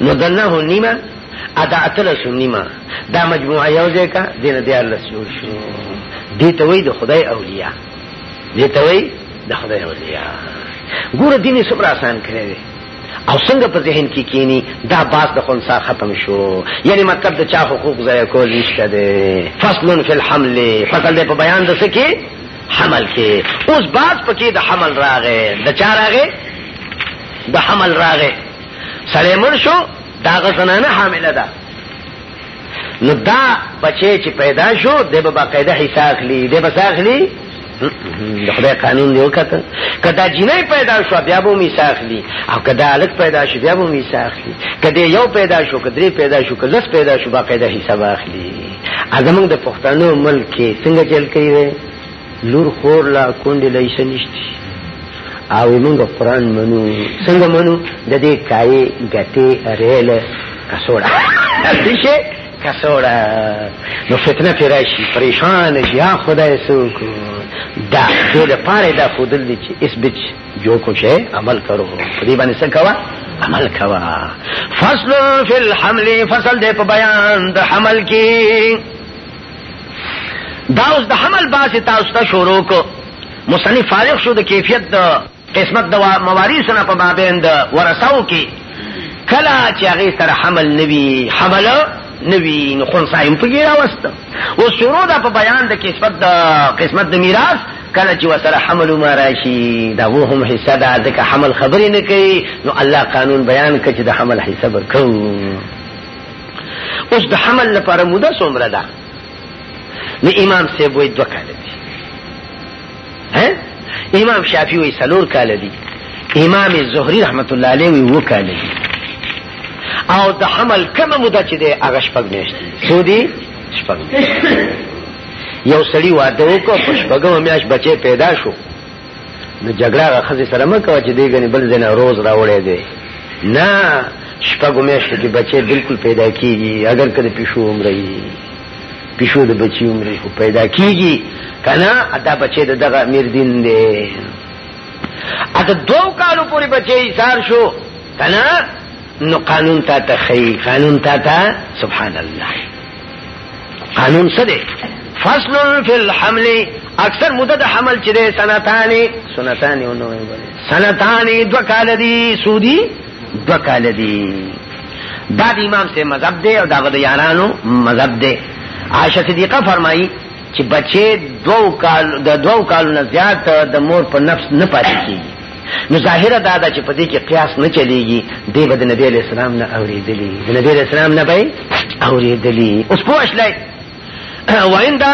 نو د نه نیمه ادا اتلس نیمه دا مجموعه یو ځای کا دین دی الله جوړ شو دې ته وای د خدای اولیاء دې ته وای د خدای اولیاء ګور دین یې څومره آسان کړی دی او څنګه په ذهن کې کی کینی دا باس د خنسا ختم شو یعنی مطلب د چا حقوق ضایع کول نشته دی فصل فی الحمل فصل په بیان د سکی حمل کې اوس باز پکې د حمل راغې د چا راغې د حمل راغې سړی مړ شو دا غزنانه حامله ده نو دا بچی چې پیدا شو د به باقاعده حصہ اخلي د به اخلي د خدای قانون دی وکړه کدا جنې پیدا شو بیا به می ساخلی او کدا الک پیدا شو بیا به می ساخلی کدا یو پیدا شو کدرې پیدا شو کلس پیدا شو باقاعده حساب اخلي ازمنګ د پښتنو ملک کې څنګه چل کوي وي لور خور لا کونډې لای شنيشتي او موږ قران منو څنګه منو د دې کای غته ریل کسوړه دشه کسوړه نو فتنه پیراشي پریشان شي خدای سوکو دا دې لپاره دا خودل دي چې اس بچ جو کچھ ہے عمل کرو خدی باندې څه کوا عمل کوا فصل فی الحمل فصل دې په بیان د حمل کې دا اوس د حمل باسه تاسو ته شروع کو مصنف فارغ شو د کیفیت د قسمت د مواریث نه په مابین د ورثو کې کلا چې هغه سره حمل نوي حمل نوي نو خنصایم په ګیرا وسته او شروع د په بیان د قسمت د قسمت د میراث کله چې وسره حمل ما راشي دا وو هم حصہ دا ځکه حمل خبرې نه کوي نو الله قانون بیان کړي د حمل حصہ ورکو اوس د حمل لپاره موده څومره ده نو امام صاحب وایي دوه کاله دي ها امام شافعي وایي څلور کاله دي امام زهري رحمت الله علیه وایي وو کاله دي او د حمل کومه موده چې ده هغه شپږ میاشتې سودي شپږ یو سړی واده وکړ په شپږم میاش بچي پیدا شو نو جګړه غخذ سره مکه چې دی غني بل زنه روز راوړې دی نه شپږم میاش کې بچي بالکل پیدا کیږي اگر کله پیشو عمر یې پیشو د بچي عمر خو پیدا کیږي کنه ادا بچي د دغه امیر دین دی اته دو کالو پورې بچي ایثار شو کنه نو قانون تا ته خی قانون تا ته سبحان الله قانون څه دی فصل فی الحمل اکثر مدة د حمل چې ده سنتانی سنتانی ونه وي سنتانی دو کال دي سودی دو کال دي دا د امام سے مذهب دی او دا د یارانو مذهب دی عائشہ صدیقہ فرمایي چې بچي دوو کال د دوو کالو نه زیات د مور په نفس نه پاتې کیږي نو ظاهره دا ده چې په دې کې قیاس نه چلیږي دی به د نبی علیہ السلام نه اوریدلی د نبی علیہ السلام نه به اوریدلی اوس پوه شلای ویندا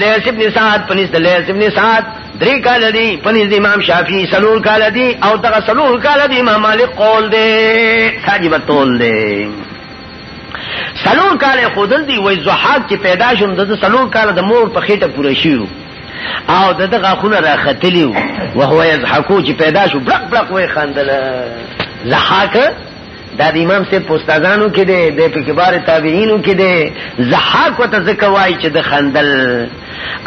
لیس ابن سعد پنځ د لیس ابن سعد درې کال دی پنځ د امام شافعي سلور کال دی او دغه سلور کال دی امام مالک قول دی ساجب تول دی سلور کال خودل دی وای زحاق چې پیدا شوم د سلور کال د مور په خېټه پوره شیو او دغه غاخونه راختلی وو وهو یضحکو چې پیدا شو برق برق وای خندل زحاک دا د امام سے پوستادانو کې دی د پکبار تابعینو کې دی زحاق وت زکه وای چې د خندل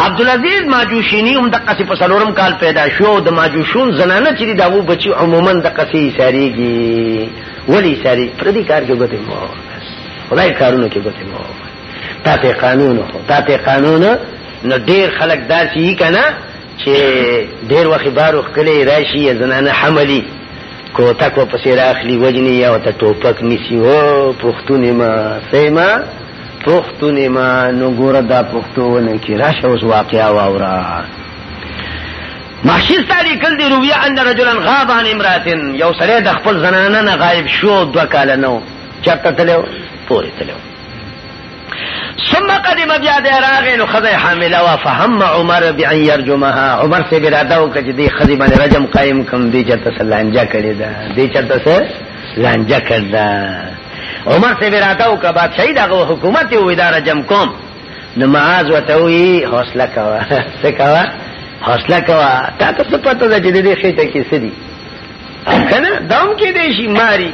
عبد العزيز ماجوشيني هم د قصې په سلورم کال پیدا شو د ماجوشون زنانه چې دا وو بچي عموما د قصې ساريږي ولی ساري پر دې کار کې ګوتې مو خدای کارونه کې ګوتې مو تا ته قانون خو تا ته قانون نو ډیر خلک داسې یي کنه چې ډیر وخت بارو خکلې راشي زنانه حملي کوتک و پسې راخلی وجنی یا ته ټوپک نیسی و پښتون ما سیما پښتون ما نو ګور دا پښتونه کې راشه اوس واقعا واورا محشر تاری کل دی رویه ان رجلا غاب عن امراتن یو سره د خپل زنانه نه غایب شو دو کال نو چرته تلو پوری تلو ثم قدم بیا د راغې نو خزه حامله وا فهم عمر بان يرجمها عمر سے براده او کچ دی خزه باندې رجم قائم کم دی چرته سلانجا کړی دا دی چرته سه لانجا کړدا عمر سے براده او کا بعد شهید هغه حکومت او اداره جم کوم نو معاذ وته وی حوصله کوا څه کوا حوصله کوا تا ته پته ده چې دې خېټه کې سدي کنه دم کې دې شي ماری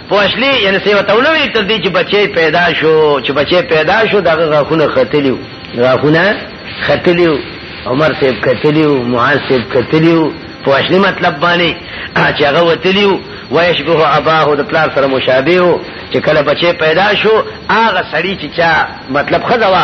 پوښلی یعنی سیو تولوی تر دې چې بچي پیدا شو چې بچي پیدا شو دغه غاخونه ختلیو غاخونه ختلیو عمر صاحب کتلیو معاذ صاحب کتلیو پوښلی مطلب باندې چې هغه وتلیو ويشبه اباه د پلار سره مشابه چې کله بچي پیدا شو هغه سړی چې چا مطلب خدوا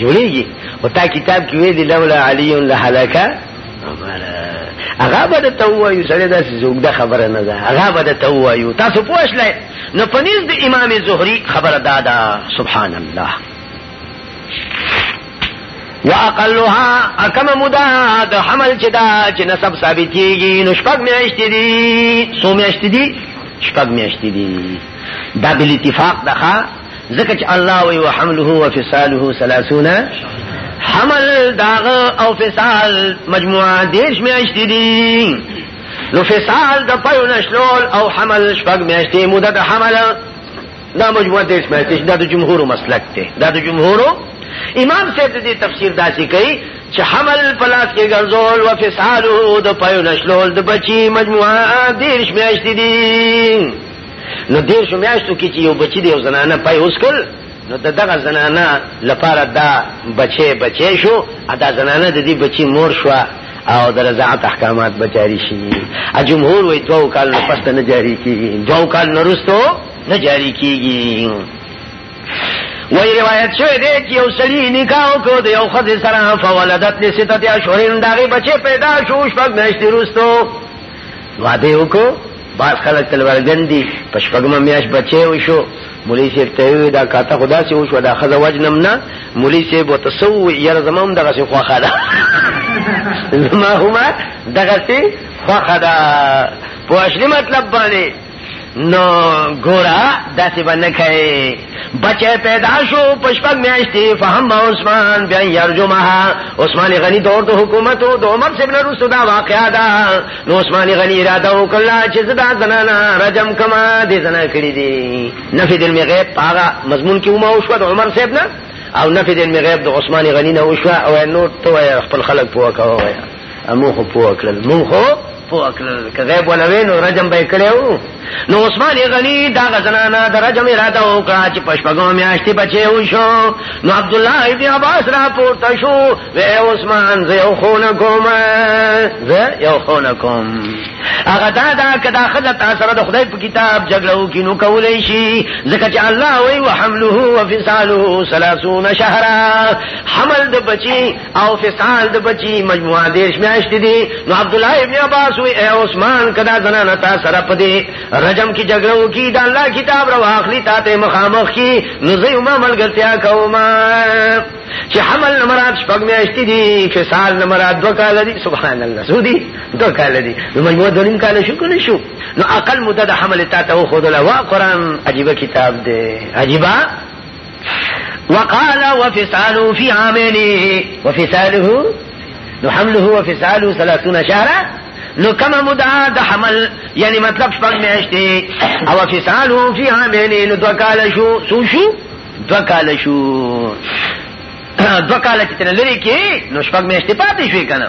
جوړیږي او تا کتاب کې وی دی لولا علی لهلاکا هغه به د توایو سره داسې زوګده خبره نه ده هغه به د توایو تاسو پوښلای نو پنيز د امام زهري خبره دادا سبحان الله واقلها اکم مدا د حمل چې دا چې نسب ثابتېږي نو شپږ میاشتې دي څو میاشتې دي شپږ میاشتې دي دا بل اتفاق ده ځکه چې الله وی وحمله وفصاله 30 حمل داغ او فسال مجموعه دیش میاشتې دي نو فسال د پيو نشلول او حمل شپږ میاشتې مدد حمل دا مجموعه دیش میاشتې دا د جمهور مسلک دی دا د جمهور امام صاحب دې تفسیر داسې کوي چې حمل پلاس کې ګرځول او فسال د پيو نشلول د بچي مجموعه دیش میاشتې دي نو دیر شو میاشتو کې چې یو بچی دی او زنانه پای اوس کول نو د دغه زنانه لپاره دا بچي بچي شو ادا زنانه د دې بچي مور شو او د رضاعت احکامات بچاری شي ا جمهور وې دوه کال نه پس نه جاری کیږي دوه کال نه رستو نه جاری کیږي وی روایت شوی دی چې یو سړی نکاح وکړ د یو خځې سره فولدت لسته اشهرین دغه بچي پیدا شو شپږ میاشتې وروسته واده وکړو باز خلک تلوارګن دي په شپږمه میاشت بچی وشو مولوی صاحب ته وی دا کاته خدا سي وشو دا خزه وجنم نه مولوی صاحب وتسو یره زمام دغه سي خوخه ده زما هما دغه سي خوخه ده په اصلي مطلب باندې نو ګورا داسې باندې کوي بچه پیدا شو پشپک میاشتي فهم عثمان بیا یرجمها عثمان غنی دور د حکومت او د عمر سیبل رسو دا واقعا دا نو عثمان غنی اراده وکړه چې زدا زنانا رجم کما دې زنا کړی دي نفی دل می غیب پاغه مضمون کې ومه او شو د عمر سیب نه او نفی دل می غیب د عثمان غنی نه وشو او نو ته خپل خلق پوکاوه امو خو پوه کړل مو خو پوه کړل که غیب ولوي نو رجم به کړو نو عثمان غنی دا غزنانا د رجم اراده وکړه چې پښپګو میاشتې بچي وشو نو عبد الله ابن عباس را پورته شو وی عثمان زه یو خون کوم زه یو خون کوم هغه دا دا کدا خدای تاسو سره د خدای په کتاب جګړه وکي نو کولای شي ځکه چې الله وی وحمله وفصاله 30 شهرا حمل د بچي او فصال د بچی مجموعه دیش میاشت دی نو عبد الله ابن عباس وی اے عثمان کدا زنانه تا سره پدی رجم کی جګړه وکي دا الله کتاب را واخلی تا ته مخامخ کی نو زه ما ملګرتیا کوما چې حمل نمرات شپږ میاشتې دي فصال نمرات دوه کال دي سبحان الله سودي دوه کال دي نو مجموع دوه نیم کال شو کنه شو نو عقل مدد حمل تا ته خو دلا وا قران عجیب کتاب دی عجیبا وقال وفصاله في عامين وفصاله نو حمله وفصاله 30 شهرا نو کما مدعا د حمل یعنی مطلب شپږ میاشتې او فصاله فی عامین نو دو کال شو سو شو دو کال شو دو کال چې تنه لري کې نو شپږ میاشتې پاتې شوې کنه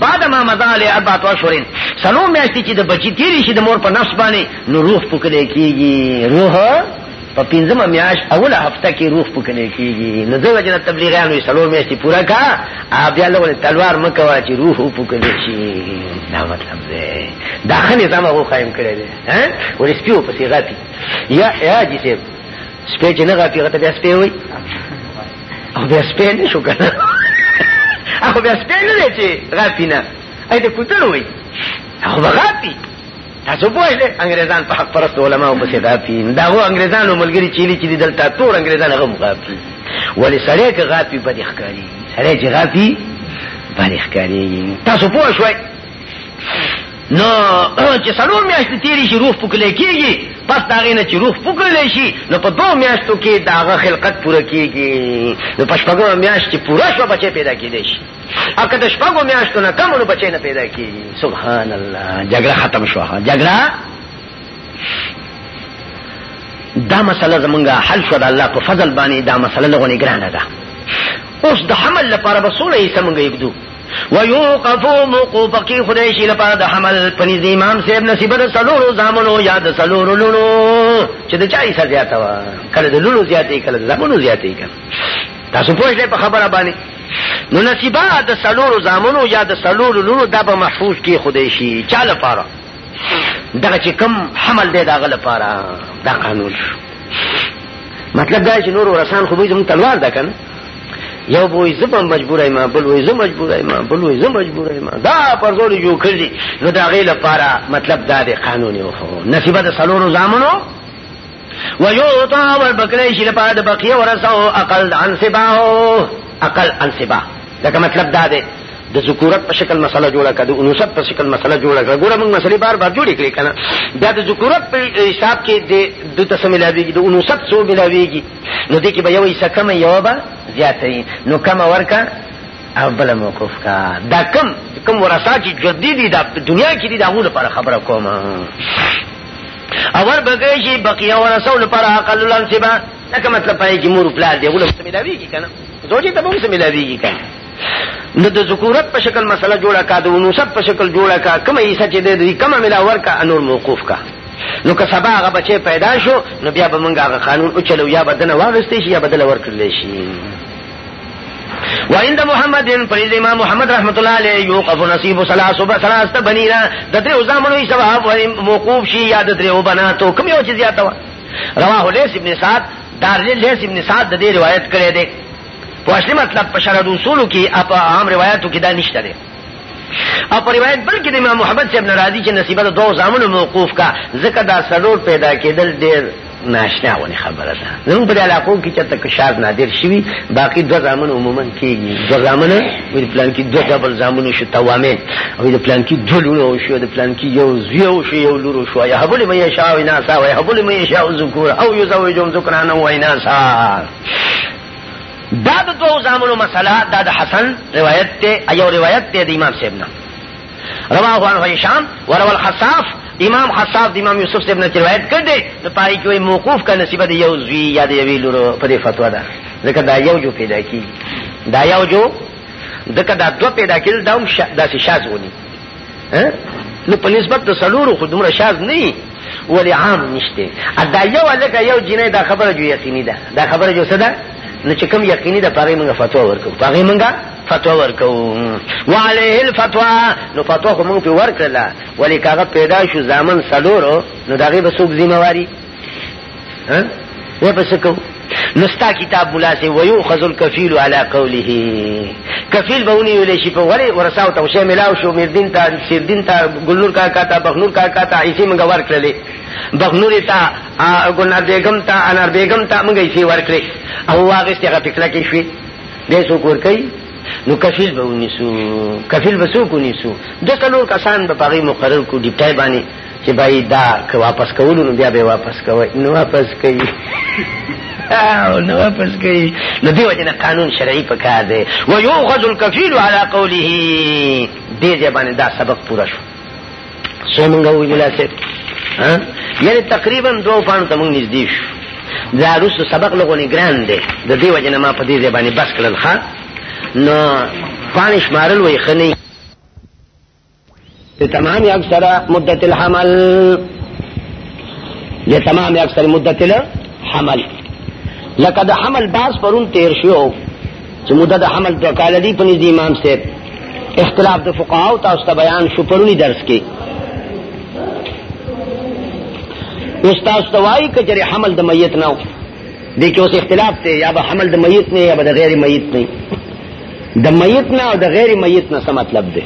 بعد ما مضى عليه اربعه اشهر سلو میاشتې چې د بچی تیری شي د مور په نفس باندې نو روح پکړې کیږي روح په پنځمه میاش اوله هفته کې روح پکړې کیږي نو دغه جن تبلیغیانو سلو میاشتې پورا کا بیا له تلوار مکوا چې روح پکړې شي دا مطلب دی داخله زما هو قائم کړی دی ها ورسپیو په صيغه یا یا جسم سپېچ نه غاپی غته بیا سپې وای او بیا سپین نشو کنه اخو بیا سپین نه چې غاپی نه اې د کوتل وای اخو غاپی تاسو پوه شئ انګريزان په حق پرست علماو په صدا پی دا هو انګريزانو ملګری چيلي چې دلته تور انګريزان هغه مغاپی ولی سړی که غاپی بد ښکاری سړی چې غاپی بد ښکاری تاسو پوه شئ نو چې څلور میاشتې تیرې شي روح پکلې کیږي پس داغې نه چې روح پکلې شي نو په دوه میاشتو کې داغه خلقت پوره کیږي نو په شپږو میاشت چې پوره شو بچې پیدا کیدې شي او که د شپږو میاشتو نه کم نو بچې نه پیدا کیږي سبحان الله جګړه ختم شو جګړه دا مسله زمونږه حل شو د الله په فضل باندې دا مسله لغونې ګرانه ده اوس د حمل لپاره به سوله یې سمږه یګدو ويوقفو موقوف کی خدای شي لپاره د حمل پنځ امام صاحب نصیب د سلورو زامنو یا د سلورو لونو چې د چای سره زیاته وا کله د لونو زیاتې کله د زامنو زیاتې کله تاسو پوښتنه په خبره باندې نو نصیبا د سلورو زامنو یا د سلورو لونو دا به محفوظ کی خدای شي چا لپاره دغه چې کم حمل دی داغه لپاره دا قانون مطلب دا چې نور ورسان خو به زموږ تلوار ده کنه یو وای زما مجبورای ما بل وای زما مجبورای ما بل وای زما مجبورای ما دا پر زور جو کړی نو دا غیله لپاره مطلب دا دی قانوني او نصیبه د سلورو زامنو و یو تا ور بکړی شي لپاره د بقیه ورسو عقل عن سباو عقل عن سبا دا مطلب دا دی د ذکورت په شکل مسله جوړه کړه د انوثت په شکل مسله جوړه کړه ګوره موږ مسلې بار بار جوړې کړې کنه دا د ذکورت په حساب کې د د تسمیلاویږي د انوثت څو ملاویږي نو دې کې به یو ایسه کم یو به زیات وي نو کم ورکا او بل موقف کا دا کم کم ورثه چې جدي دي دا دنیا کې دي دا غو لپاره خبره کوم اور بګی شي بقیه ورثه لپاره عقل لنسبه لکه مطلب پای کې مور پلار دی غو لپاره ملاويږي کنه زوجي ته به هم ملاويږي کنه نو د ذکورت په شکل مسله جوړه کا د ونوسب په شکل جوړه کا کومه حصہ چې د دې کومه ملا ورکا انور موقوف کا نو که سبا هغه بچي پیدا شو نو بیا به موږ هغه قانون او چلو یا بدنه واغستې شي یا بدل ورکړل شي وعند محمد فريد امام محمد رحمت الله عليه يوقف نصيب ثلاث ثلاثه بنينا د درو زامنو ثواب موقوف شي یا د درو بناتو کوم یو چیز یاته رواه ليس ابن سعد دار ليس ابن سعد د دې روایت کړی دی په اصلي مطلب په شرع اصولو کې اپ عام روایتو کې دا نشته دی او په روایت بل کې د امام محمد صاحب ناراضي چې نصیبه د دوه زامنو موقوف کا ځکه دا سلور پیدا کېدل ډېر ناشنا ونی خبره ده زموږ په علاقو کې چې تک شاد نادر شوی باقی دو زامن عموما کېږي دو زامن وی پلان کې دو ډبل زامن شو توامه او د پلان کې دو لور شو د پلان کې یو زیو شو یو لور شو یا هبل مې شاو نه سا وای هبل مې شاو ذکر او یو زوجوم ذکرانه وای نه سا دا د دوو زامنو مسله دا د حسن روایت ته ایو روایت ته د امام صاحب نه رواه عنه هشام وروى الخصاف امام خصاف د امام یوسف صاحب نه روایت کړ دی نو پای کې موقوف کړه نصیب د یو زوی یا د یوی لورو په دې فتوا ده ځکه دا یو جو پیدا کی دا یو جو ځکه دا دو پیدا کېدل دا هم داسې شاذ ونی نو په نسبت د سلورو خو دومره شاز نه ولی عام نشته ادا یو لکه یو جنې دا خبره جو یقیني ده دا خبره جو صدا نو چې کوم یقیني ده پاره موږ فتوا ورکو پاره موږ فتوا ورکو وعليه الفتوا نو فتوا خو موږ په ورکړه ولی کاغه پیدا شو زامن سلورو نو دغه به څوک ذمہ واری ها و پس کو نستا کتاب مولا سے ویو خزل کفیل علی قوله کفیل بونی ویلی شي په وری ورساو ته شه ملاو شو میر دین تا سیر دین تا ګلنور کا کا تا بخنور کا کا تا ایسی منګ ور کړلې بخنور تا ګلنار بیگم تا انار بیگم تا منګ ایسی ور کړې او واغ استه غ پکړه کې شوې دې سو کور کوي نو کفیل به ونیسو کفیل به څوک ونیسو د څلور کسان به پغی مقرر کو ډیپټای باندې چې بای دا که واپس کولو نو بیا به واپس کوي نو واپس کوي او نو واپس کوي نو دی وجه قانون شرعي پکار دی و یوخذ الکفیل علی قوله دې ځبانه دا سبق پورا شو څه مونږ وی ملا سه ها یعنی تقریبا دوه پان ته مونږ نږدې شو دا روسو سبق لغونی ګران دی د دې وجه نه ما په دې ځبانه بس کړل ښا نو پانش مارل وی خنی لتمام اکثر مدت الحمل لتمام اکثر مدت الحمل لکه د حمل باس پرون تیر شو چې مدت حمل د کال دی په نږدې امام صاحب اختلاف د فقهاو تاسو ته بیان شو پرونی درس کې استاد توای کچره حمل د میت نه دې کې اوس اختلاف دی یا به حمل د میت نه یا به د غیر میت نه د میت نه او د غیر میت نه څه مطلب دی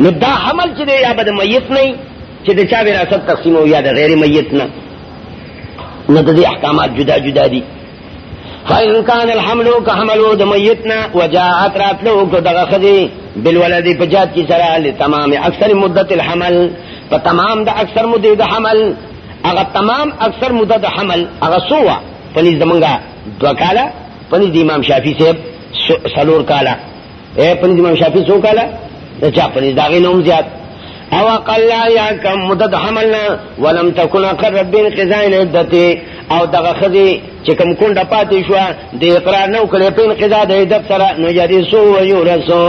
نو دا حمل چې دی یا به د میت نه چې د چا وراثت تقسیم او یا د غیر میت نه نو د دې احکامات جدا جدا دي فإن كان الحمل كحملو د میتنا وجاءت راتلو کو دغه خدي بالولد پجات کی سره لتمام اکثر مدت الحمل په تمام د اکثر مدت حمل هغه تمام اکثر مده د حمل هغه سوه پنځ دمنګه دوا کاله پنځ د امام شافعي صاحب سلور کاله اے پنځ امام شافعي سو کاله د چا پنځ داغه نوم زیات او قال یا کم مدد حملنا ولم تكن قد رب قضاء عدته او دغه خزي چې کوم کونډه پاتې شو د اقرار نو کړې په انقضا د عدت سره نو یاري سو و یورسو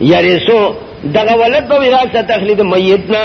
یاري سو دغه ولد په وراثت تخلید میتنا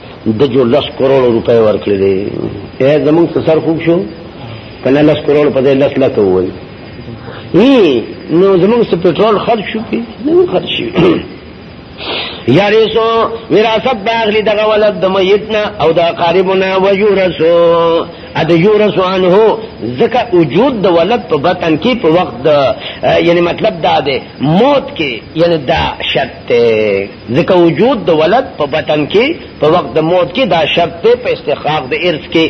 د جو لس کروڑ روپے ورکړي دي اے زمون سر خوب شو کنه لس کروڑ په دې لس لکه وای نو زمون څه پټرول خرج شو کی نه خرج شي یاریسو وراثت باغلی دغه ولد د میتنا او د قاربنا وجورسو ا د یورسو انه زکه وجود د ولد په بطن کې په وخت د یعنی مطلب دا ده موت کې یعنی دا شرط ځکه وجود د ولد په بطن کې په وخت د موت کې دا شرط دی په استحقاق د ارث کې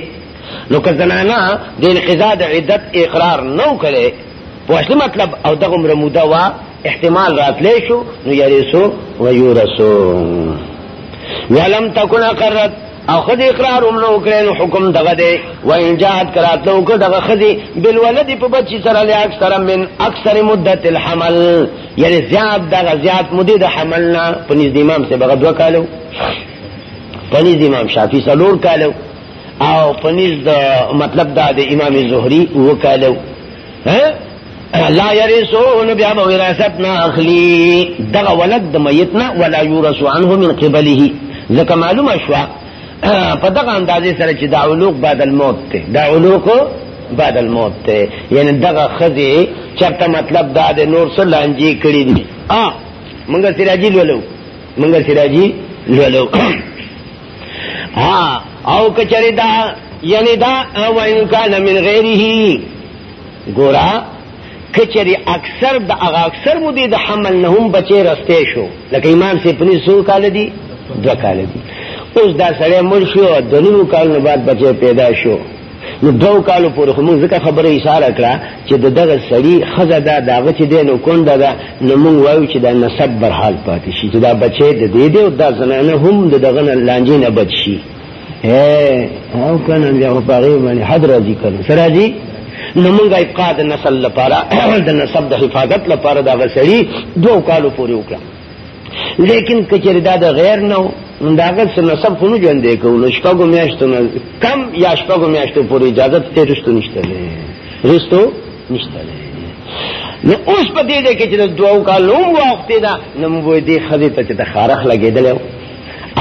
نو که زنانه د انقضا د عدت اقرار نه وکړي په اصلي مطلب او دغه عمر موده وا احتمال راتلی شو نو یریسو و یورسو ولم تکن اقرت او خدي اقرار هم نو کړي نو حکم دغه دی و ان جهاد کرات لو کو دغه خدي بل ولدي په بچي سره له اکثر من اکثر مدت الحمل یعنی زیاد دغه زیاد مدې د حمل نه پنځ د امام سه بغد وکالو پنځ د امام شافعي سلور کالو او پنځ د مطلب دا د امام زهري وکالو لا يرثو نو بیا به وراثت نه اخلي دغه ولد د میت نه ولا يورث عنه من قبله ځکه معلومه شو په دغه اندازې سره چې دا علوق بعد الموت ته دا علوق بعد الموت ته یعنی دغه خزه چرته مطلب دا د نور سره لانجی کړی دي ا منګه سراجی لولو منګه سراجی لولو ها او کچری دا یعنی دا او ان کان من غیره ګورا کچری اکثر د هغه اکثر مو دي د حمل نه هم بچي رسته شو لکه امام سي پني سو کال دي دو کال دي اوس دا سړی مړ شو د نورو کالونو بعد بچي پیدا شو نو دو کالو پورې خو موږ ځکه خبره اشاره کړه چې د دغه سړي ښځه ده د هغه چې دی نو کونډه ده نو موږ وایو چې دا نسب برحال پاتې شي چې دا بچی د دې دی او دا زنانه هم د دغه نه لانجې نه بچ شي او که نه بیا خو په هغې باندې حد راځي که نه څه راځي نو موږ ابقا د نسل لپاره د نسب د حفاظت لپاره دغه سړي دوو کالو پورې وکړه لیکن کچر دا د غیر نه نو داغه سره نسب خو نه ژوندې کو نو شپږو میاشتو نه کم یا شپږو میاشتو پورې اجازه ته رښتو نشته رښتو نشته نو اوس په دې ده کې چې د دوو کالو وخت ده نو موږ دې خدي ته چې د خارخ لګېدل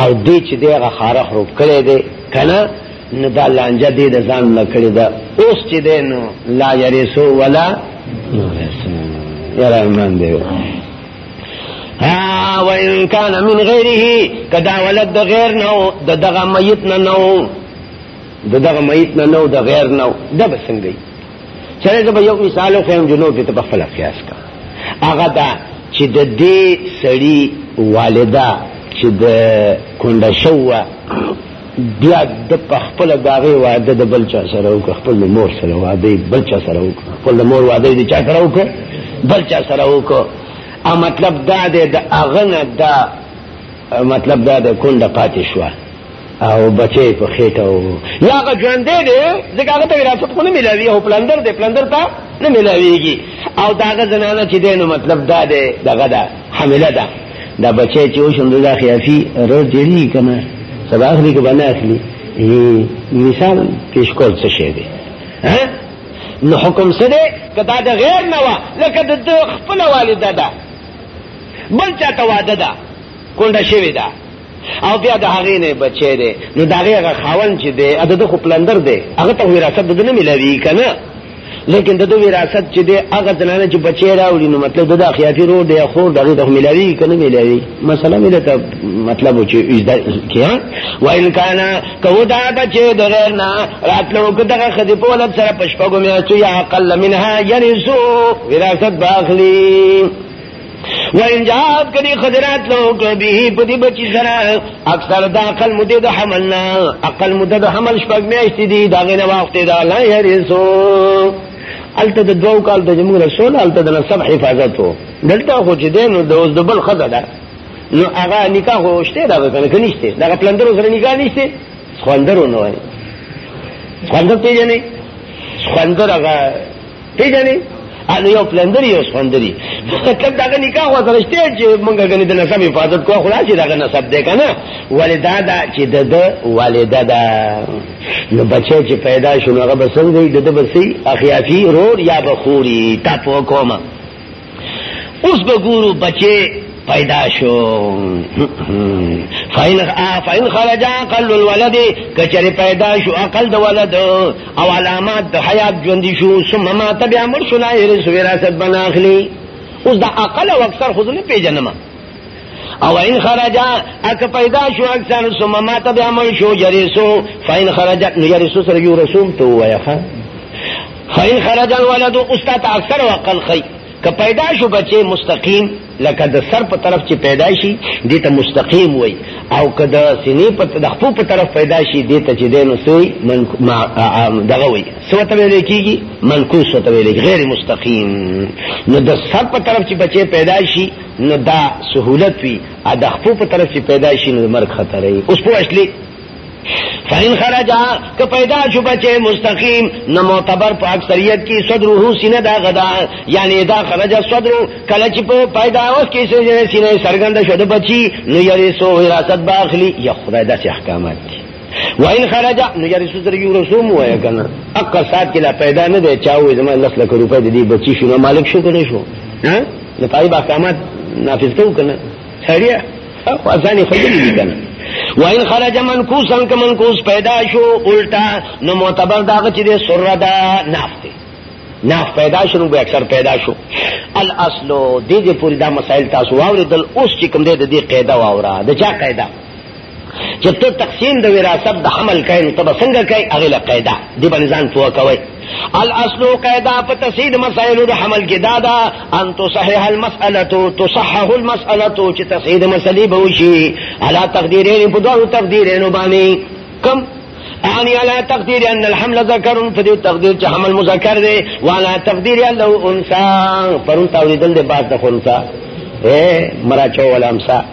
او دې چې دغه خارخ رو کړې ده کنه نو دا لانجه دې د ځان نه کړې ده اوس چې ده نو لا یریسو ولا یو یسو یاره ایمان دی ها وان کان من غیره کدا ولد د غیر نو د دغه میت نه نو د دغه میت نه نو د غیر نو د بسنګي چره زه به یو مثال خو جنو په تبخل قیاس کا هغه دا چې د دې سړی والده چې د کونډه شوه بیا د خپل داغه وعده د بل چا سره او خپل مور سره وعده بل چا سره او خپل مور وعده د چا سره او بل چا سره او ا مطلب دا د اغنه دا مطلب دا د کونډه پاتې شو او بچې په خېټه او یا هغه ژوندې دی ځکه هغه ته وراثت خو نه ملاوي او پلندر دی پلندر ته نه ملاويږي او داغه زنانه چې دی نو مطلب دا دی دغه ده حمله ده دا بچی چې اوس نو دا خیافي رز جوړي کنه سبا اخلي که بنا اخلي مثال پیش کول څه شي دی ها نو حکم څه دی کدا د غیر نه وا لکه د خپل والده ده بل چاته واده ده کونډه شوی ده او بیا د هغې نه بچی دی نو د هغې هغه خاون چې دی د ده خو پلندر دی هغه ته وراثت د ده نه ملاوېږي که نه لیکن د ده وراثت چې دی هغه زنانه چې بچی راوړي نو مطلب د ده اخیاتي رور دی یا خور د هغې ته خو ملاوېږي که نه ملاوېږي مسله مې درته مطلب و چې زده کړي و ان کانا که و دا بچی د غیر نه راتلو که دغه ښځې په ولد سره په شپږو میاشتو یا اقل منها یرثو وراثت به اخلي وان جاءت کدی خضرات لو کبی پدی بچی سرا اکثر دا عقل مدد د حملنا عقل مدد د حمل شپږ میاشتې دی دا غنه وخت دا لا یریسو الته د دوو کال د جمهور رسول الته د نسب حفاظت وو دلته خو چې دین د اوس د بل خزه ده نو هغه نکاح هوشته دا کنه کنيشته دا پلندرو سره نکاح نشته خوندرو نه وای خوندر پیژنې خوندر هغه پیژنې ان یو پلندري یو سپندري کله داغه نکاح و سره شته چې مونږه غني د نسب حفاظت کوو خلاص داغه نسب دی کنه والدا دا چې د د والدا دا نو بچي چې پیدا شونه هغه بسنګ دی د د بسي اخیافي رور یا بخوري تاسو کومه اوس به ګورو بچي پیدا شو فاین فاین خرج عقل الولد کچره پیدا شو عقل د ولد او علامات د حیات ژوند شو ثم ما تبع مرسل ایرس وراثت بناخلی اوس د عقل او اکثر خود نه پیژنم او ان خرجا اک پیدا شو اکثر ثم ما تبع مل شو جریسو فین خرجا نو جریسو سره یو رسوم ته وای ښا خیر خرج الولد استاد اکثر وقل خی که پیدا شو بچي مستقیم لکه د سر په طرف چې پیدا شي دې ته مستقیم وای او که د سینې په د خپو په طرف پیدا شي دې ته چې دینو سوی من دغه وای سو ته ویل کیږي منکوس ته ویل غیر مستقیم نو د سر په طرف چې بچي پیدا شي نو دا سهولت وي ا د خپل په طرف چې پیدا شي نو مرګ خطر وي اوس په اصلي فین خرجا که پیدا شو بچه مستقیم نو معتبر په اکثریت کې صدره سینه دا غدا یعنی دا خرج صدره کله چې په پیدا اوس کې سینه سرګند شو د بچي نو یې سو وراثت باخلی یا خدای داسې احکامات دي وین خرج نو یاري سوزر یو رسوم وای کنه اق سات کې لا پیدا نه دی چاوې زما لس لک روپۍ د دې بچی شو مالک شو کنه شو ها نو پای با احکامات نافذ کو کنه سړیا او ځانې خو دې کنه وین خرج منکوسا ک منکوس پیدا شو الټا نو معتبر داغه چې دې سره دا نافته ناف پیدا شنو به اکثر پیدا شو الاصل دې دې پوری دا مسائل تاسو واورې دل اوس چې کوم دې دې قاعده واورا د چا قاعده چې ته تقسیم د وراثت د حمل کین ته بسنګ کای اغه له قاعده دی باندې ځان پوه کوي الاصل قاعده په تسید مسائل د حمل کې دادا ان تو صحیح المساله تو صحه المساله چې تسید مسلې به وشي علا تقدیرین په دوه تقدیرین باندې کم اعنی علا تقدیر ان الحمل ذکر فدی تقدیر چې حمل مذکر دی وعلا تقدیر له انثى پرون تاویدل د بعد د خنثى اے مرا چولا امسا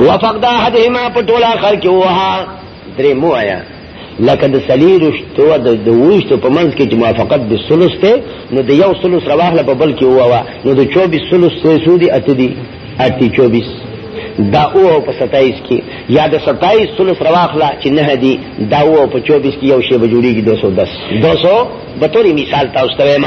وفقد احدهما په ټول اخر کې وها درې مو آیا لکه د سلیرشتو د دوشتو په منځ کې چې موافقت به ثلث ته نو د یو ثلث رواخله په بل کې ووا نو د 24 ثلث ته سودی اته دی اتی 24 دا او په 27 کې یا د 27 ثلث رواخله چې نه دی دا او په 24 کې یو شی به جوړیږي 210 200 به توري مثال تاسو ته وایم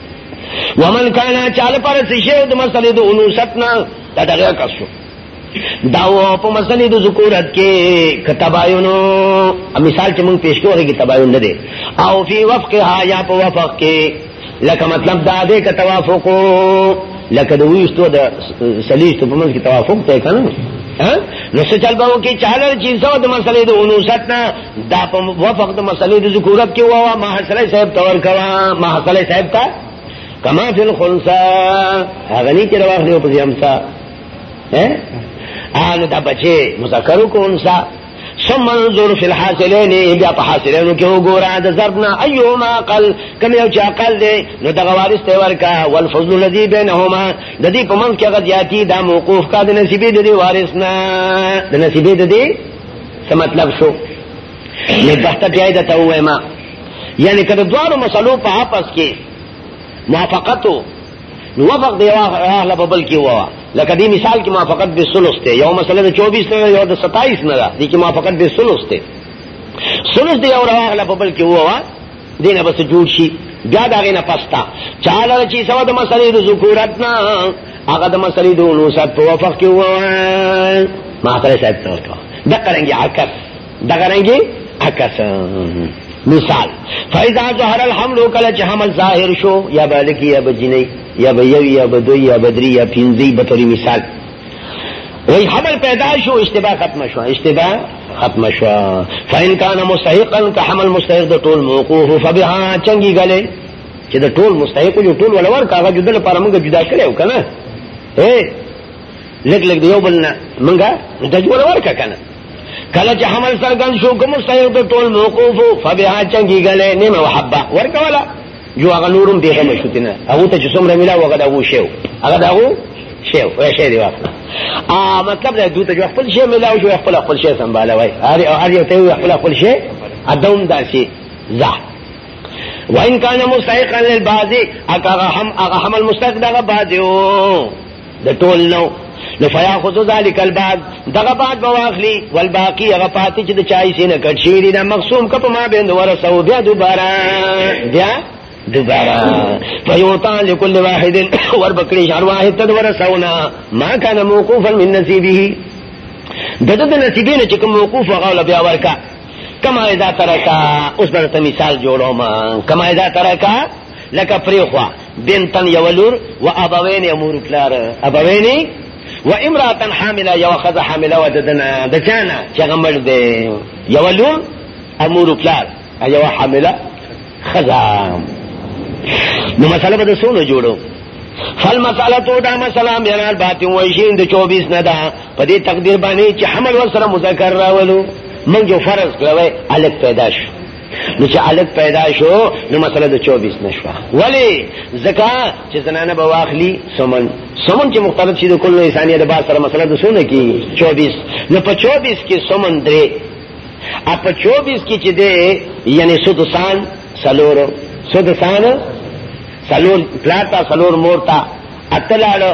ومن کانا چاله پر سشه د مسلې د انوست نه دا دغه کس شو داو په مسلې د ذکورت کې کتابایونو مثال چې مونږ پیش کوو هغه کتابایون نه دي او فی وفقها یا په وفق کې لکه مطلب دا دې ک توافق لکه د ویشتو د سلیش ته په منځ کې توافق ته کنه ها نو څه چل به وکي چاله چې څو د مسلې د انوست نه دا په وفق د مسلې د ذکورت کې ووا ما حسره صاحب تور کوا ما حسره صاحب تا کما فی الخنسا هغه نه تیر واخلې په دې امسا ها ان دا بچي مذکر کو انسا ثم انظر في الحاصلين بیا په حاصلینو کې وګوره د ضربنا ايهما قل کوم یو چې عقل دی نو دغه وارث ته ورکا والفضل الذي بينهما د دې په منځ کې غدياتي دا موقوف کا د نصیبې د دې وارث نه د نصیبې د دې څه مطلب شو نه بحته بیا د ته وایم یعنی کله دوه مسلو په اپس کې موافقت نو وفق دی اهل ببل کې ووا لکه دې مثال کې موافقت به ثلث ته یو مسله د 24 نه یو د 27 نه ده دې کې موافقت به ثلث ته ثلث دی او اهل ببل کې ووا دینه بس جوړ شي بیا دا غینه پستا چاله چې سوا د مسلې د ذکورت نه هغه د مسلې د انوثت په وفق کې و ما سره صاحب ته وکړه د قرنګي عکس د قرنګي عکس مثال فاذا ظهر الحمل کله چې حمل ظاهر شو یا بالکی یا بجنی یا بیوی یا بدوی یا بدری یا پینځی بطری مثال وی حمل پیدا شو اشتباه ختم شو اشتباه ختم شو فإن كان مستحقا كحمل مستحق د ټول موقوف فبها چنګي غلې چې د ټول مستحق جو ټول ولور کاغه جدل پر موږ جدا کړو کنه اے لګ لګ دیو بلنا موږ د جوړ ورکا کنه کله چې حمل سرګن شو کوم مستحق د ټول موقوف فبها چنګي غلې نیمه وحبه ورکا ولا جو هغه نورم دغه مشوت نه هغه ته چې څومره ملا وغه دا وو شو هغه دا وو شو وای شي دی واخله ا مطلب دا دوی ته خپل شی ملا او خپل خپل شی سمباله وای هر هر یو ته خپل خپل شی ادوم داسي زه وان کان مستحقا للبعض اکا هم اغه حمل مستحق دغه بعض یو د ټول نو نو فیا خود ذالک البعض دغه بعد بواخلی والباقی هغه پاتې چې د چای سینه کټ شوی دی دا مقسوم کپ ما بند ورسو بیا دوباره بیا دوباره فیوتا لكل واحد ور بکری شهر واحد تد ورسونا ما کان موقوفا من نصیبه دغه د نصیبینه چې کوم موقوف غول بیا ورکا کما اذا ترکا اوس برته مثال جوړو ما کما اذا ترکا لکه پریخوا بنتن یو لور و ابوین یو مور پلار ابوین و امراتن حامله یو خزه حامله و ددنه د چانه چې غمړ دی یو لور امور پلار یو حامله خزه نو مسله به سونه جوړو فل مساله تو دا مسله میرال باتی وایشین د 24 نه دا په دې تقدیر باندې چې حمل ور سره مذکر راولو من جو فرض کړو الک پیدا شو نو چې الګ پیدا شو نو مسله د 24 نشوه ولی زکا چې زنانه به واخلي سمن سمن چې مختلف شي د کل انساني د باز سره مسله د سونه کی 24 نو په 24 کې سمن درې ا په 24 کې چې دی یعنی سدسان سلور سدسان سلور پلاتا سلور مورتا اتلاړو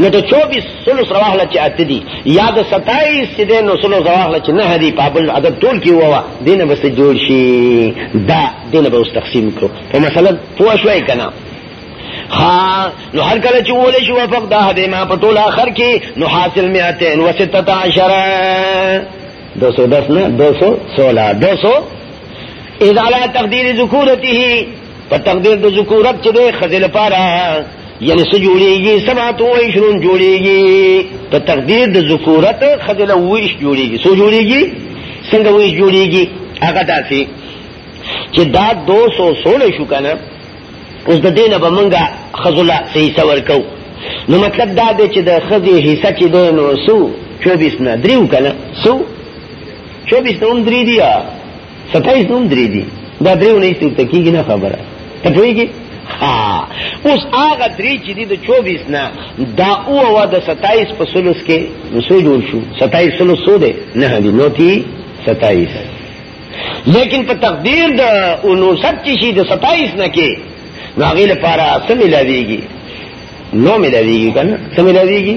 نو د 24 سلوس رواهله چې اته دي یا د 27 چې د نو سلوس رواهله چې نه دي په بل عدد ټول کې ووا دینه بس جوړ شي دا دینه به اوس تقسیم کړو په مثلا پوه شوي کنه ها نو هر کله چې ولې شو وفق دا هدي ما په ټول اخر کې نو حاصل میاتین و 16 210 نه 216 200 اذا لا تقدیر ذکورته په تقدیر د ذکورت چې دی خځې لپاره یعنی څه جوړیږي سبات او عشرون جوړیږي په تقدیر د ذکورت خځې له ویش جوړیږي څو جوړیږي څنګه ویش جوړیږي هغه داسې چې دا 216 شو کنه اوس د دینه به مونږه خزله صحیح سور کو نو مطلب دا دی چې د خزې حصہ چې دی نو سو 24 نه دریو کنه سو 24 نه هم درې دی ستایس نوم درې دي دا درې ونې څه تکیږي نه خبره ته پوهیږي ها اوس هغه درې چې دي د 24 نه دا او وا د 27 په سلوس کې نسو جوړ شو 27 سلوس سو ده نه دي نو تی 27 لیکن په تقدیر د 59 چې شي د 27 نه کې نو هغه لپاره سم ملاویږي نو ملاویږي کنه سم ملاویږي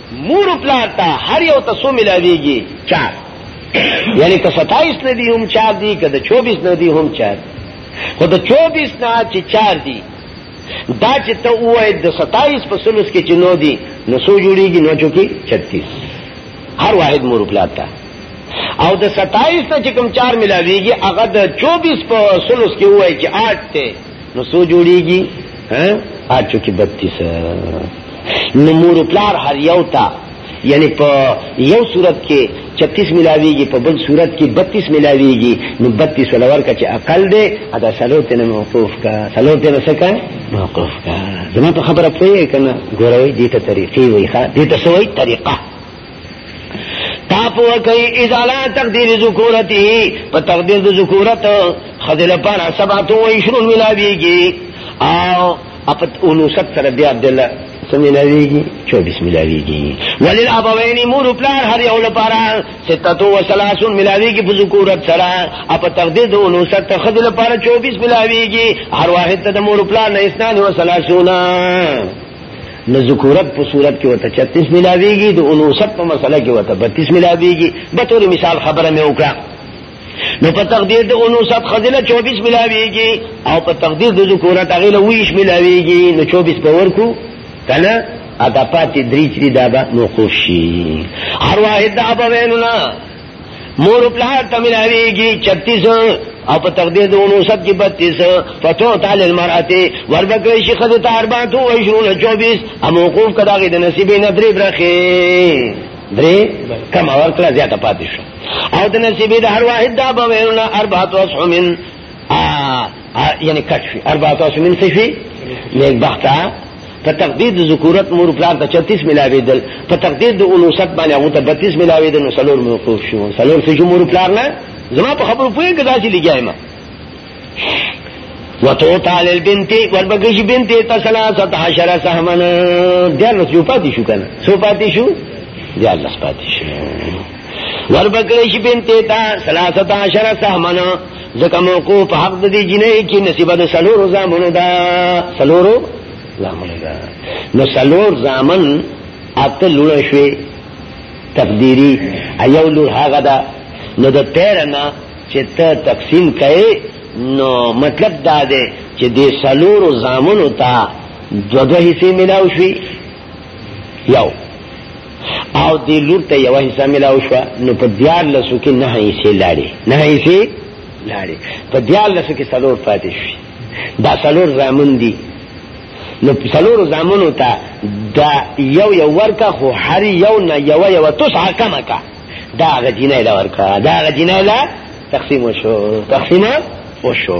مور پلار ته هر یو ته سو ملاویږي چار یعنی که 27 نه دی هم چار دی که د 24 نه دی هم چار خو د 24 نه چې چار دی دا چې ته وای د 27 په سلوس کې چې نو دی نو سو جوړیږي نو چوکي 36 هر واحد مور پلار ته او د 27 نه چې کوم چار ملاویږي هغه د 24 په سلوس کې وای چې 8 ته نو سو جوړیږي ها اچو کې 32 نو مور پلار هر یو تا یعنی په یو صورت کې 36 ملاویږي په بل صورت کې 32 ملاویږي نو 32 ولور کا چې عقل دی ادا سلوت نه موقوف کا سلوت نه سکا موقوف کا زما په خبره پوهه کنه ګوروي دې ته طریقې وي ښا دې ته سوې طریقه تاپو کوي اذا لا تقدير ذکورته په تقدير د ذکورت خذل پر سبعه و 20 ملاويږي او اپت اولو ست سره بیا عبد الله سمې لاویږي 24 ملاویږي ولل ابوین مور پلار هر یو لپاره 36 ملاویږي په ذکورت سره اپ تقدید او نو ست خذ لپاره 24 ملاویږي هر واحد ته د مور پلار نه اسنان و 30 نو ذکورت په صورت کې وته 36 ملاويږي د انوثت په مسله کې وته 32 ملاويږي به تور مثال خبره مې وکړه نو په تقدیر د انوثت خزله 24 ملاويږي او په تقدیر د ذکورت هغه له 20 ملاويږي نو 24 په ورکو کنه ادا پاتې درې چې دا به موقوف شي هر واحد د ابوینو نه مور پلار ته ملاویږي 36 او په تقدیر د 59 کې 32 فتو تعالی المراته وربکې شي خدای ته 24 24 هم وقوف کدا غي د نصیب نه درې برخه درې کم اور کړه زیاته پاتې شو او د نصیب د هر واحد دا به ورنه 4 اسهم یعنی کټ شي اربعه اسمین څه شي نیک بخته په تقدیر د ذکورت مور پلان ته 36 ملاوي دل په تقدیر د انوثت باندې هغه ته 32 ملاوي دل نو سلور موقوف شو سلور څه جو مور پلان نه زما په خبرو پوهه کې داسې لګیایم وتو تعال البنت وربګش بنت تسلاسه حشر سهمن دل نو پاتې شو کنه سو پاتې شو دل نس پاتې شو وربکړی شي بنته تا ثلاثه عشر سهمنا ځکه موقو په حق د دې جنې کې نصیب د سلورو زامنو دا سلورو زامنو دا نو سلور زامن اته لونه شوي تقديري ايو لور هغه دا نو د تیرنا چې ته تقسیم کړي نو مطلب دا دی چې د سلورو زامنو ته دوه حصے ملاو شي یو او دی لور ته یو حصہ ملاو شو نو په دیار لسو کې نه حصے لاړې نه حصے لاړې په دیار لسو کې څلور پاتې شو دا څلور زامن دي نو څلور زامنو ته دا یو یو ورکا خو هر یو نه یو یو تسع کم کا دا غجینه لا ورکا دا غجینه لا تقسیم وشو تقسیم وشو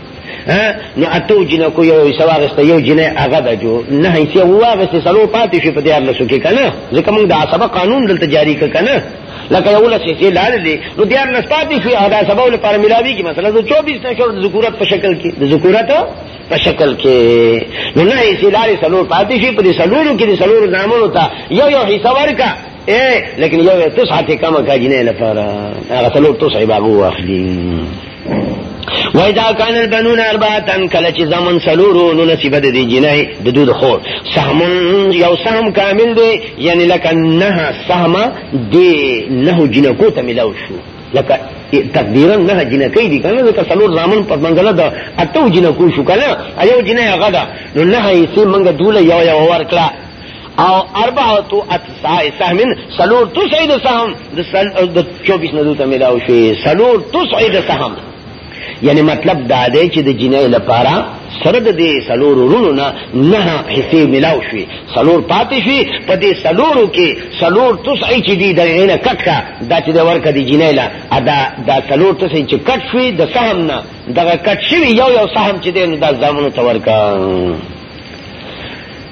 نو اتو جنکو یو یو سواغست یو جنې هغه د جو نه هیڅ یو واغست سلو پاتې شي په دیار لسو کې کنه ځکه موږ د عصبه قانون دلته جاری ک کنه لکه یو لس چې لال دي نو دیار لس پاتې شي هغه سبب لپاره ملاوي کی مثلا 24 نشور د ذکورت په شکل کې د ذکورت په شکل کې نو نه هیڅ لال سلو پاتې شي په سلورو کې د سلورو نامونو ته یو یو حصہ ورکا اے لیکن یو تسعه کم کا جنې لپاره هغه سلور تسعه باغو اخلي وای دا کان البنون اربعتن کله چې زمون سلورو نو نصیب د دې جنای د دود خور سهم یو سهم کامل دی یعنی لکه نه سهم دی نه جنکو ته ملاو شو لکه تقدیرا نه جنکې دي کنه ځکه سلور زامن په منګله دا اته جنکو شو کنه ایو جنې هغه دا نو نه یې سي منګه دوله یو یو ورکړه او اربعتو اتساع سهمن سلور تسعی د سهم د چوبیس ندو تا ملاو شوی سلور تسعی د سهم یعنی مطلب دا دی چې د جنای لپاره سره د دې سلور ورونو نه نه حصے ملاو شوی سلور پاتې شوی په دې سلورو کې سلور تسعی چې دی د نه کټ کا دا چې د ورکه دی جنای لا ادا دا سلور تسعی چې کټ شوی د سهم نه دغه کټ شوی یو یو سهم چې دی نو دا ځامنو تورکا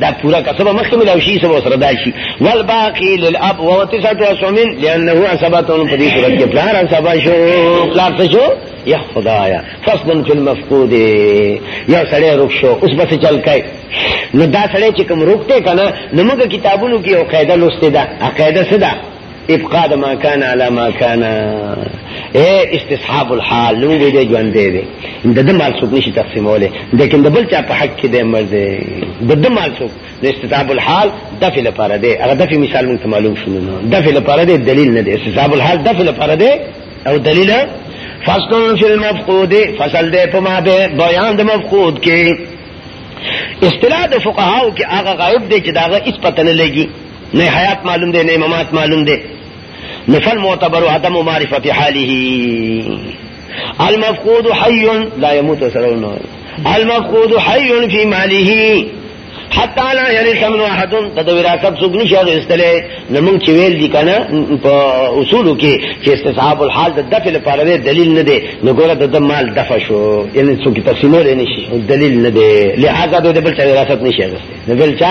دا پورا کسبه مخکې ملاو شي سبا سره دا شي والباقي للاب و تسعه اسهم لانه عصبات په دې صورت کې پلار عصبه شو پلار څه شو یا خدایا فصل فی المفقود یا سړی رک شو اوس بس چل کای نو دا سړی چې کوم روکته کنه نو موږ کتابونو کې یو قاعده لوسته ده قاعده څه ده ابقا د ما کان علی ما کان اے استصحاب الحال نو دې دې ژوند دې دې د دې مال څوک نشي تقسیموله لیکن د بل چا په حق کې دې مر دې د دې مال څوک د استصحاب الحال دفع لپاره دې هغه دفع مثال مونږ معلوم شونه دفع لپاره دې دلیل نه دې استصحاب الحال دفع لپاره دې او دلیل فصل فی المفقود فصل دې په ما به بیان د مفقود کې اصطلاح د فقهاو کې هغه غائب دی چې داغه اس پتن لګي نه حیات معلوم دی نه ممات معلوم دی نفل معتبر عدم معرفت حاله المفقود حي لا يموت سرونه المفقود حي في ماله حتا لا یرث من احد د وراثت څوک نشي غوښتلې نو موږ چې ویل دي کنه په اصولو کې چې استصحاب الحال د دفع لپاره دی دلیل نه دی نو ګوره د مال دفع شو یعنی څوک تقسیمول نه شي دلیل نه دی لہذا د بل چا وراثت نشي غوښتل نو بل چا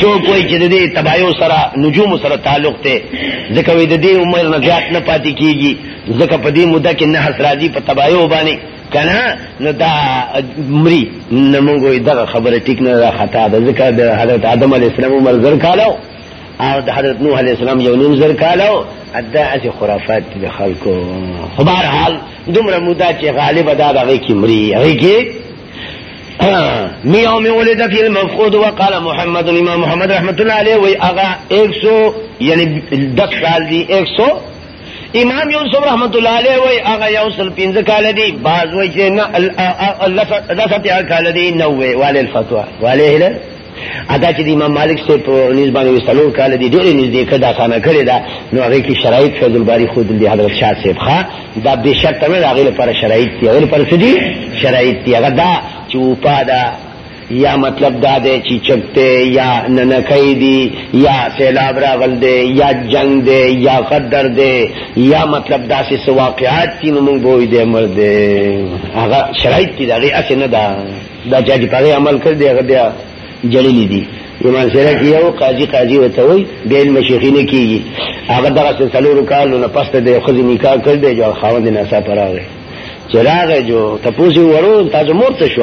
څوک وایي چې د دې تبایو سره نجوم سره تعلق ته ځکه وي د دې عمر نه زیات نه پاتې کیږي ځکه په دې موده کې نه حس راځي په تبایو باندې کنه نو دا مري نه موږ دغه خبره ټیک نه ده خطا ده ځکه د حضرت آدم علی السلام عمر زر کالو او د حضرت نوح علی السلام یو نیم زر کالو ادا از خرافات د خلکو خبر حال دومره موده چې غالب ادا دغه کې مري هغه کې میاو می ولید فی المفقود وقال محمد امام محمد رحمت الله علیه وی اغا 100 یعنی 10 سال دی 100 امام یوسف رحمت الله علیه وی اغا یوسل 15 کال دی باز وی چې نه الله ست کال دی 90 والے الفتوا والے ادا چې د امام مالک سره په نسبت باندې وسلور کال دي ډېرې نږدې کده خانه کړې ده نو هغه کې شرایط فیض الباری خود دی حضرت شاه صاحب ښا دا به شرط نه هغه لپاره شرایط دی هغه لپاره سدي شرایط دی هغه دا چې وپادا یا مطلب دا دی چې چپته یا ننکای دی یا سیلاب راغل دی یا جنگ دی یا قدر دی یا مطلب دا سه واقعات چې موږ بوې دی مرده هغه شرایط دی هغه اسنه ده دا چا چې پاره عمل کړ دی هغه بیا جړلې دي ایمان سره کې یو قاضي قاضي وته وي د علم شیخی نه کیږي هغه دغه سلسلو کالو نه پسته د خزې نکاح کړ دی جو خاوند نه سا پراغه چراغ جو تپوسی ورو تاسو مور څه شو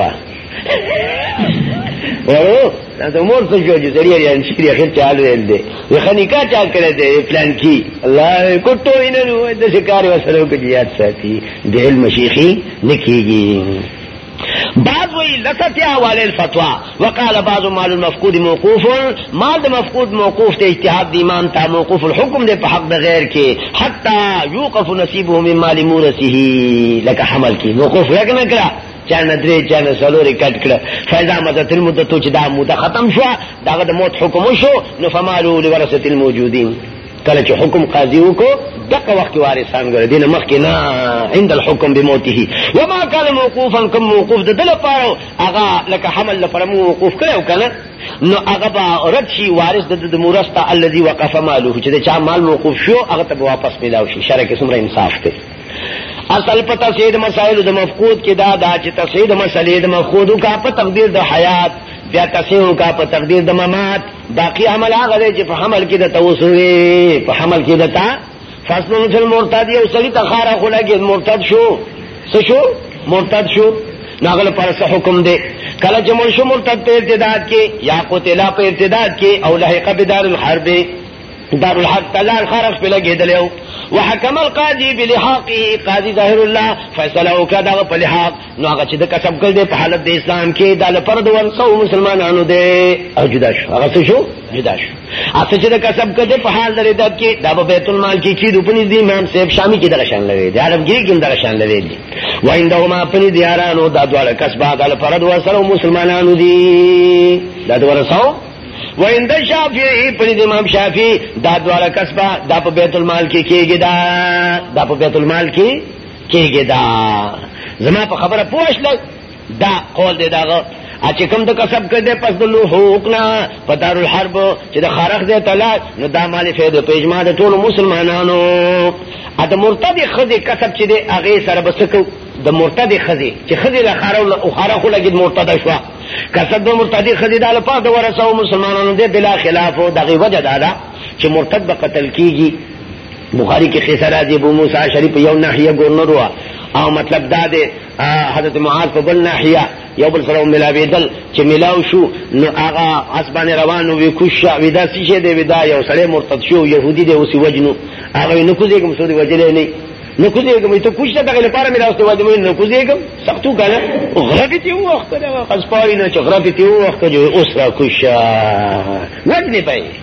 ورو تاسو مور څه شو چې سړی یې انشي اخر چال ویل دی یې خنیکا چا کړی دی پلان کی الله کوټو یې نه نو د شکار وسره کوي یاد ساتي د علم شیخی نه کیږي بعض وی لسطیا والی الفتوا وقال بعض مال المفقود موقوف مال د مفقود موقوف ته اجتهاد دی امام تا موقوف الحکم دی په حق د غیر کې حتا یوقف نصیبه من مال مورثه لکه حمل کې موقوف لکه نه کړه چانه درې چانه سلوري کټ کړه فیضا مدت المدت چې دا موده ختم شو دا د موت حکم شو نو فمالو لورثه الموجودین کله چې حکم قاضي وکړو دغه وخت کې وارثان ګره دینه مخکې نه عند الحكم بموته وما كان موقوفا كم موقوف د دل پاره هغه لکه حمل لپاره موقوف کړو کنه نو هغه با رد شي وارث د مورثه الذي وقف ماله چې دا چا مال موقوف شو هغه ته واپس ملاو شي شرع کې څومره انصاف دی اصل په تفسیر مسائل د مفقود کې دا دا چې تفسیر مسلې د مفقود کا په تقدیر د حیات بیا تفسیر کا په تقدیر د ممات باقی عمل هغه دی چې په حمل کې د توسل وي په حمل کې د تا فصلو فل مرتد یو سړی ته خاره خلګي مرتد شو څه شو مرتد شو ناغل پر څه حکم دی کله چې مړ شو مرتد په ارتداد کې یا قتل په ارتداد کې او لحق بدار الحرب دار الحرب تلال خرج په لګیدلو وحکم القاضي بلحاقه قاضي ظاهر الله فیصله وکړه په لحاق نو هغه چې د کسب کړ دې په حالت د اسلام کې د لپاره د ورسو مسلمانانو دې او جدا شو هغه څه شو جدا شو اته چې د کسب کړ دې په حال درې دب کې د بیت المال کې چې د پنځ دې امام صاحب شامي کې درشان لوي د عربګری کې درشان لوي دي وایندهما پنځ دیارانو د دواړه کسب د لپاره د ورسو مسلمانانو دي د ورسو ویند شافعی پر امام شافعی دا دواړه کسب دا په بیت المال کې کېږي دا دا په بیت المال کې کېږي دا زما په خبره پوښ لګ دا قول دی داغه چې کوم د کسب کړي پس د لوحوق نه په دار الحرب چې د خارخ دې طلاق نو دا مال فید په اجماع د ټول مسلمانانو ا د مرتد خدي کسب چې د اغه سره بسکو د مرتد خدي چې خدي له خارو او خارخ لګید مرتد شو کسب د مرتد خدي د لپاره د ورسو مسلمانانو دې بلا خلاف او دغه وجه دا ده چې مرتد به قتل کیږي بخاری کې قصه راځي ابو موسی شریف یو ناحیه ګورنر و او مطلب دا دی حضرت معاذ په بل ناحیه یو بل سره ملاویدل چې ملاو شو نو هغه اسبان روان وی کوشا ودا سی شه دی ودا یو سره مرتد شو يهودي دی اوسې وجنو هغه نو کوزې کوم سوري وجلې نه نو کوزې کوم ته کوشا دغه لپاره مې راوستي وځم نو کوزې کوم سختو کنه غرقې تی وخت دا قصپاري نه چې غرقې تی وخت جو اوس را کوشا نه دی پي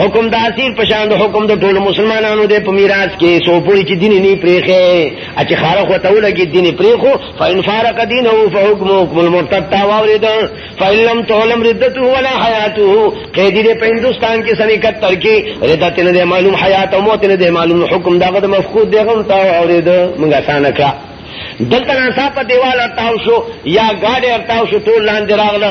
حکم د اسیر پشان د حکم د ټولو مسلمانانو د په میراث کې سو پوری چې دین نه پریخه اچ خارخ وته ولګي دین پریخو فین فارق دینه فحکم حکم المرتد تا واورید فین لم تعلم ردته ولا حیاته قیدی په هندستان کې سنې کټ تر کې ردت نه معلوم حیات او موت نه معلوم حکم دغه د مفقود دغه تا واورید موږ آسان کړه دلته ناڅاپه دیوال ارتاو شو یا گاډی ارتاو شو ټول لاندې راغله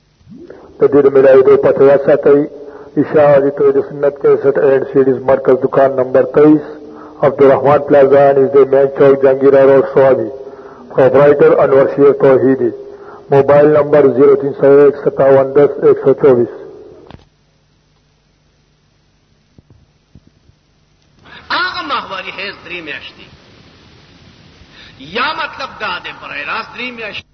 د دې ملاویدو پته یا ساتي اشاعه د توحید سنت 61 اینڈ سیډیز مرکز دکان نمبر 23 عبدالرحمن پلازا نږدې مین چوک جنگیرا روډ سوابي پرپرایټر انور شیر توحیدی موبایل نمبر 03015710124 هغه ماهواري حیض درې میاشتې یا مطلب دا دی برای راست درې میاشتې